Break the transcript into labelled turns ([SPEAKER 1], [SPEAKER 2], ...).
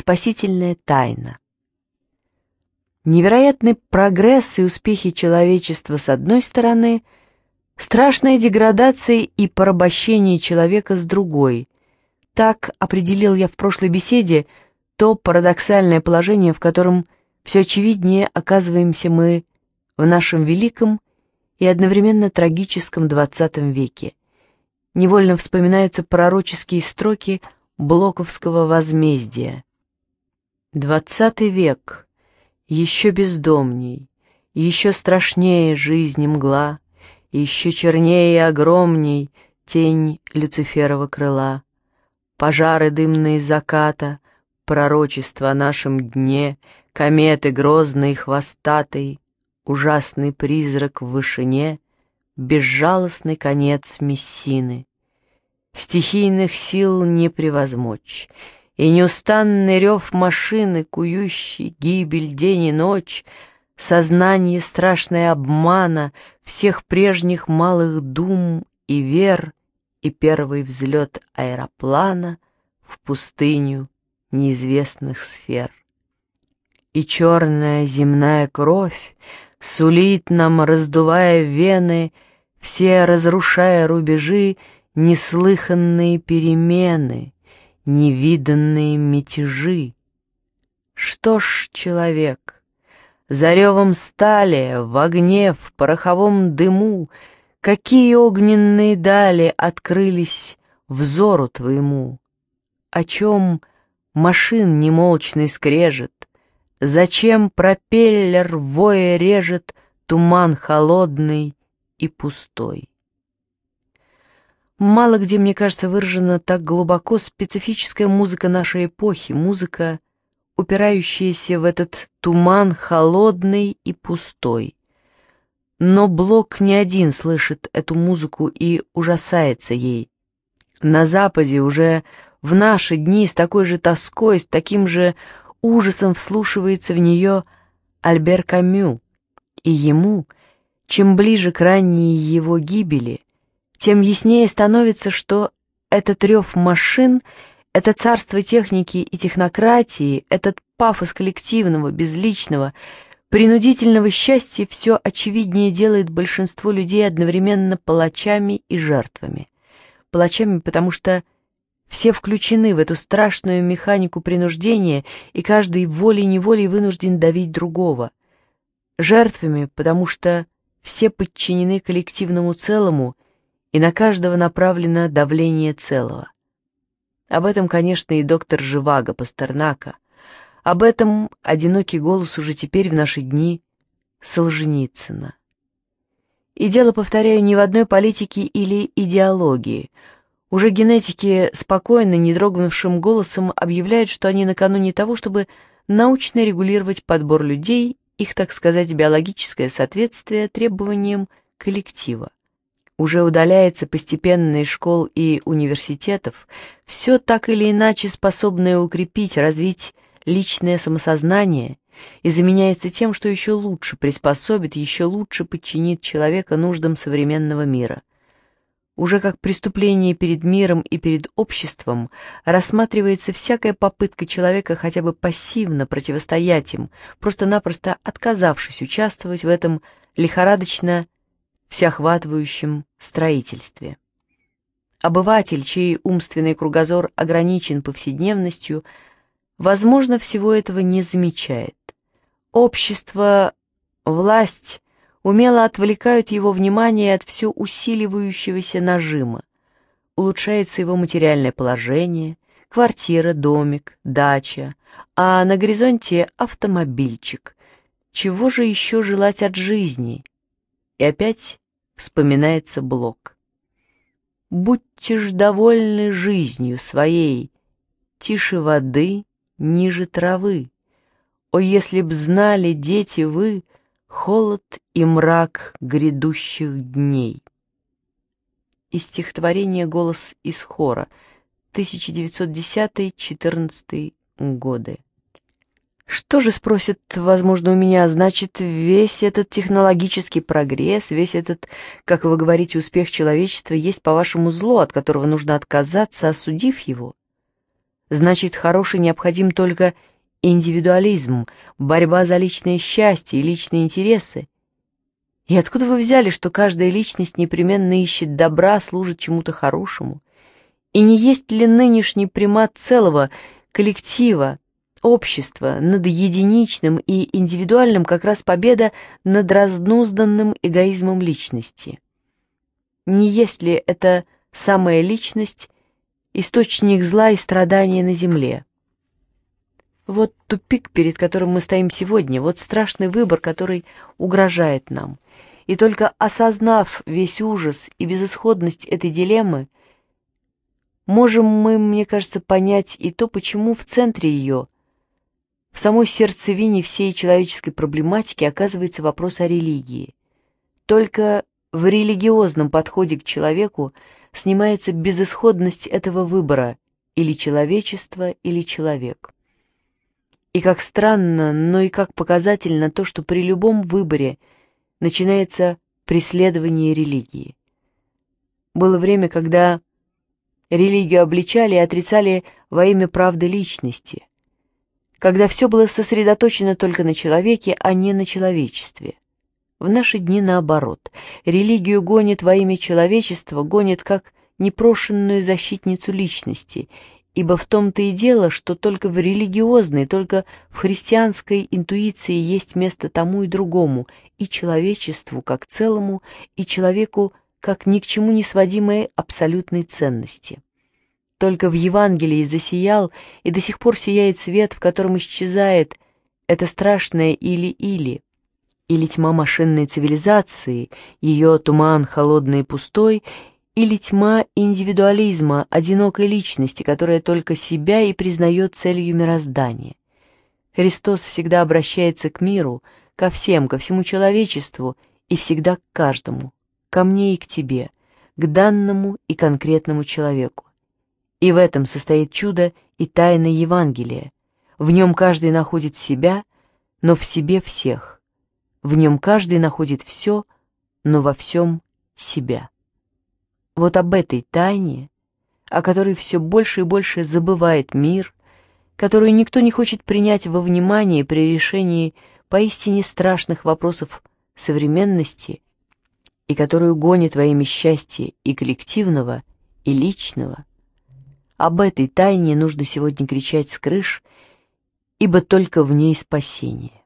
[SPEAKER 1] спасительная тайна. Невероятный прогресс и успехи человечества с одной стороны, страшная деградация и порабощение человека с другой. Так определил я в прошлой беседе то парадоксальное положение, в котором все очевиднее оказываемся мы в нашем великом и одновременно трагическом двадцатом веке. Невольно вспоминаются пророческие строки Блоковского возмездия – Двадцатый век, еще бездомней, еще страшнее жизни мгла, еще чернее и огромней тень Люциферова крыла. Пожары дымные заката, пророчество о нашем дне, кометы грозные хвостатый, ужасный призрак в вышине, безжалостный конец Мессины. Стихийных сил не превозмочь — и неустанный рев машины, кующий гибель день и ночь, сознание страшной обмана всех прежних малых дум и вер и первый взлет аэроплана в пустыню неизвестных сфер. И черная земная кровь сулит нам, раздувая вены, все разрушая рубежи, неслыханные перемены — невиданные мятежи. Что ж, человек, за ревом стали, в огне, в пороховом дыму, Какие огненные дали открылись взору твоему? О чем машин немолчный скрежет? Зачем пропеллер воя режет Туман холодный и пустой? Мало где, мне кажется, выражена так глубоко специфическая музыка нашей эпохи, музыка, упирающаяся в этот туман холодный и пустой. Но Блок не один слышит эту музыку и ужасается ей. На Западе уже в наши дни с такой же тоской, с таким же ужасом вслушивается в нее Альбер Камю, и ему, чем ближе к ранней его гибели, тем яснее становится, что этот рев машин, это царство техники и технократии, этот пафос коллективного, безличного, принудительного счастья все очевиднее делает большинство людей одновременно палачами и жертвами. Палачами, потому что все включены в эту страшную механику принуждения, и каждый волей-неволей вынужден давить другого. Жертвами, потому что все подчинены коллективному целому – и на каждого направлено давление целого. Об этом, конечно, и доктор Живаго Пастернака. Об этом одинокий голос уже теперь в наши дни Солженицына. И дело, повторяю, не в одной политике или идеологии. Уже генетики спокойно, не дрогнувшим голосом объявляют, что они накануне того, чтобы научно регулировать подбор людей, их, так сказать, биологическое соответствие требованиям коллектива уже удаляется постепенно из школ и университетов, все так или иначе способное укрепить, развить личное самосознание и заменяется тем, что еще лучше приспособит, еще лучше подчинит человека нуждам современного мира. Уже как преступление перед миром и перед обществом рассматривается всякая попытка человека хотя бы пассивно противостоять им, просто-напросто отказавшись участвовать в этом лихорадочно всеохватывающем строительстве. Обыватель, чей умственный кругозор ограничен повседневностью, возможно, всего этого не замечает. Общество, власть умело отвлекают его внимание от все усиливающегося нажима. Улучшается его материальное положение, квартира, домик, дача, а на горизонте автомобильчик. Чего же еще желать от жизни? И опять вспоминается Блок. «Будьте ж довольны жизнью своей, тише воды, ниже травы. О, если б знали, дети, вы, холод и мрак грядущих дней!» Из стихотворения «Голос из хора» 1910-14 годы. Что же, спросит, возможно, у меня, значит, весь этот технологический прогресс, весь этот, как вы говорите, успех человечества есть, по-вашему, зло, от которого нужно отказаться, осудив его? Значит, хороший необходим только индивидуализм, борьба за личное счастье и личные интересы. И откуда вы взяли, что каждая личность непременно ищет добра, служит чему-то хорошему? И не есть ли нынешний примат целого коллектива, общества над единичным и индивидуальным как раз победа над разнузданным эгоизмом личности. Не есть ли это самая личность, источник зла и страдания на земле? Вот тупик, перед которым мы стоим сегодня, вот страшный выбор, который угрожает нам. И только осознав весь ужас и безысходность этой дилеммы, можем мы, мне кажется, понять и то, почему в центре ее – в самой сердцевине всей человеческой проблематики оказывается вопрос о религии. Только в религиозном подходе к человеку снимается безысходность этого выбора или человечество, или человек. И как странно, но и как показательно то, что при любом выборе начинается преследование религии. Было время, когда религию обличали и отрицали во имя правды личности – когда все было сосредоточено только на человеке, а не на человечестве. В наши дни наоборот. Религию гонит во имя человечества, гонит как непрошенную защитницу личности, ибо в том-то и дело, что только в религиозной, только в христианской интуиции есть место тому и другому, и человечеству как целому, и человеку как ни к чему не сводимой абсолютной ценности. Только в Евангелии засиял и до сих пор сияет свет, в котором исчезает это страшное или-или. Или тьма машинной цивилизации, ее туман холодный и пустой, или тьма индивидуализма, одинокой личности, которая только себя и признает целью мироздания. Христос всегда обращается к миру, ко всем, ко всему человечеству и всегда к каждому, ко мне и к тебе, к данному и конкретному человеку. И в этом состоит чудо и тайна Евангелия. В нем каждый находит себя, но в себе всех. В нем каждый находит все, но во всем себя. Вот об этой тайне, о которой все больше и больше забывает мир, которую никто не хочет принять во внимание при решении поистине страшных вопросов современности и которую гонит во имя счастья и коллективного, и личного – об этой тайне нужно сегодня кричать с крыш, ибо только в ней спасение.